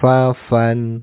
far fun